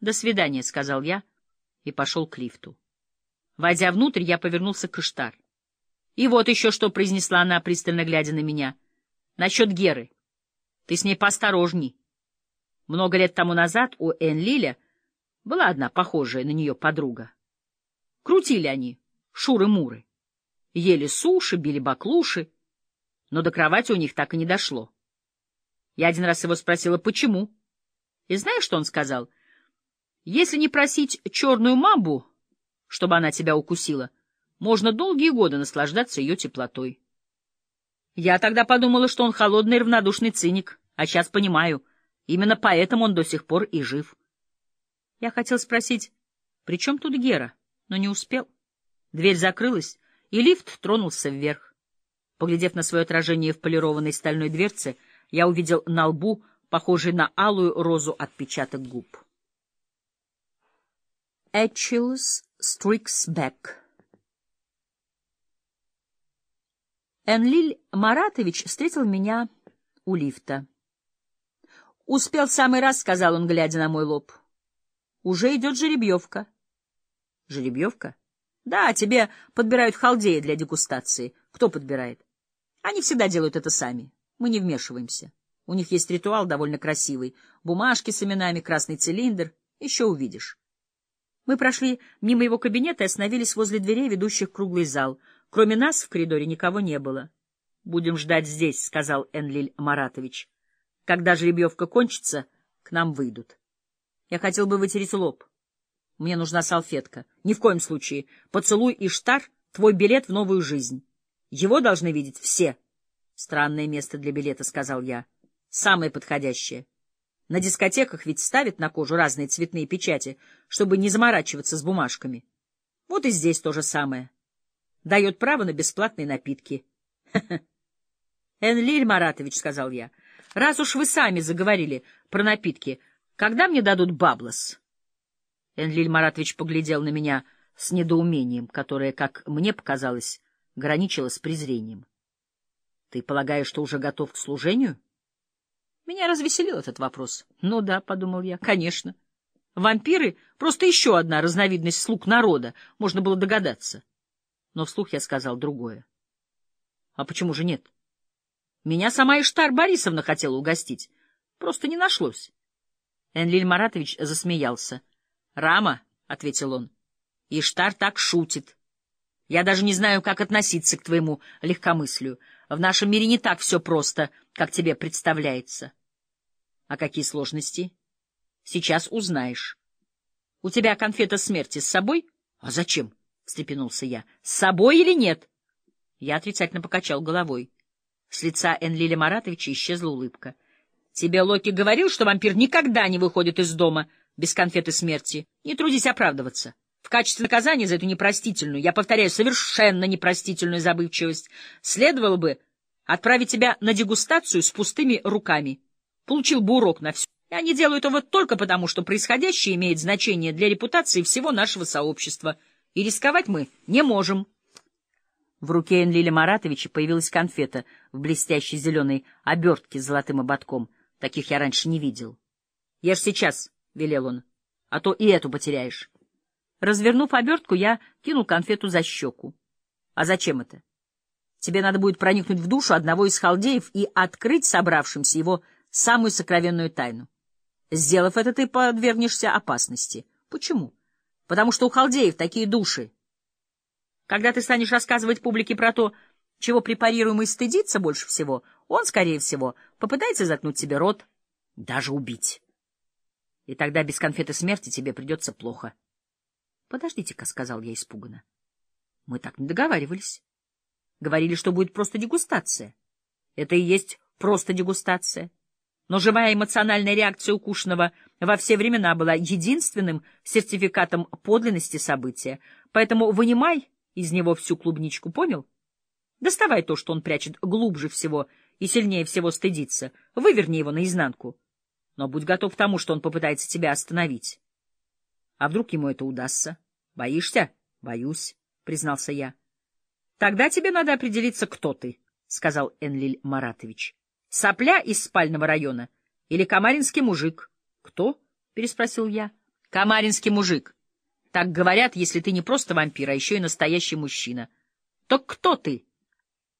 «До свидания», — сказал я и пошел к лифту. Войдя внутрь, я повернулся к Иштар. «И вот еще что», — произнесла она, пристально глядя на меня. «Насчет Геры. Ты с ней поосторожней. Много лет тому назад у Энлиля была одна похожая на нее подруга. Крутили они, шуры-муры. Ели суши, били баклуши, но до кровати у них так и не дошло. Я один раз его спросила, почему. И знаешь, что он сказал? Если не просить черную мамбу, чтобы она тебя укусила, можно долгие годы наслаждаться ее теплотой. Я тогда подумала, что он холодный равнодушный циник, а сейчас понимаю, именно поэтому он до сих пор и жив. Я хотел спросить, при чем тут Гера, но не успел. Дверь закрылась, и лифт тронулся вверх. Поглядев на свое отражение в полированной стальной дверце, я увидел на лбу, похожий на алую розу, отпечаток губ. Strikes back. Энлиль Маратович встретил меня у лифта. «Успел в самый раз», — сказал он, глядя на мой лоб. «Уже идет жеребьевка». «Жеребьевка?» «Да, тебе подбирают халдеи для дегустации. Кто подбирает?» «Они всегда делают это сами. Мы не вмешиваемся. У них есть ритуал довольно красивый. Бумажки с именами, красный цилиндр. Еще увидишь». Мы прошли мимо его кабинета и остановились возле дверей, ведущих в круглый зал. Кроме нас в коридоре никого не было. — Будем ждать здесь, — сказал Энлиль Маратович. — Когда жеребьевка кончится, к нам выйдут. Я хотел бы вытереть лоб. Мне нужна салфетка. Ни в коем случае. Поцелуй и штар — твой билет в новую жизнь. Его должны видеть все. — Странное место для билета, — сказал я. — Самое подходящее. — на дискотеках ведь ставят на кожу разные цветные печати, чтобы не заморачиваться с бумажками. Вот и здесь то же самое. Дает право на бесплатные напитки. — Энлиль Маратович, — сказал я, — раз уж вы сами заговорили про напитки, когда мне дадут баблос? Энлиль Маратович поглядел на меня с недоумением, которое, как мне показалось, граничило с презрением. — Ты полагаешь, что уже готов к служению? — меня развеселил этот вопрос. Ну да, — подумал я, — конечно. Вампиры — просто еще одна разновидность слуг народа, можно было догадаться. Но вслух я сказал другое. А почему же нет? Меня сама Иштар Борисовна хотела угостить. Просто не нашлось. Энлиль Маратович засмеялся. — Рама, — ответил он, — Иштар так шутит. Я даже не знаю, как относиться к твоему легкомыслию. В нашем мире не так все просто, как тебе представляется. А какие сложности? Сейчас узнаешь. У тебя конфета смерти с собой? А зачем? встрепенулся я. С собой или нет? Я отрицательно покачал головой. С лица Энлиля Маратовича исчезла улыбка. Тебе Локи говорил, что вампир никогда не выходит из дома без конфеты смерти. Не трудись оправдываться. В качестве наказания за эту непростительную, я повторяю, совершенно непростительную забывчивость, следовало бы отправить тебя на дегустацию с пустыми руками получил бы урок на все. И они делают вот только потому, что происходящее имеет значение для репутации всего нашего сообщества, и рисковать мы не можем. В руке Энлиля Маратовича появилась конфета в блестящей зеленой обертке с золотым ободком. Таких я раньше не видел. — Ешь сейчас, — велел он, — а то и эту потеряешь. Развернув обертку, я кинул конфету за щеку. — А зачем это? Тебе надо будет проникнуть в душу одного из халдеев и открыть собравшимся его самую сокровенную тайну. Сделав это, ты подвергнешься опасности. Почему? Потому что у халдеев такие души. Когда ты станешь рассказывать публике про то, чего препарируемый стыдится больше всего, он, скорее всего, попытается заткнуть тебе рот, даже убить. И тогда без конфеты смерти тебе придется плохо. — Подождите-ка, — сказал я испуганно. — Мы так не договаривались. Говорили, что будет просто дегустация. Это и есть просто дегустация. Но живая эмоциональная реакция укушенного во все времена была единственным сертификатом подлинности события. Поэтому вынимай из него всю клубничку, понял? Доставай то, что он прячет глубже всего и сильнее всего стыдится. Выверни его наизнанку. Но будь готов к тому, что он попытается тебя остановить. А вдруг ему это удастся? Боишься? Боюсь, признался я. Тогда тебе надо определиться, кто ты, сказал Энлиль Маратович. Сопля из спального района или камаринский мужик? — Кто? — переспросил я. — Камаринский мужик. Так говорят, если ты не просто вампир, а еще и настоящий мужчина. Так кто ты?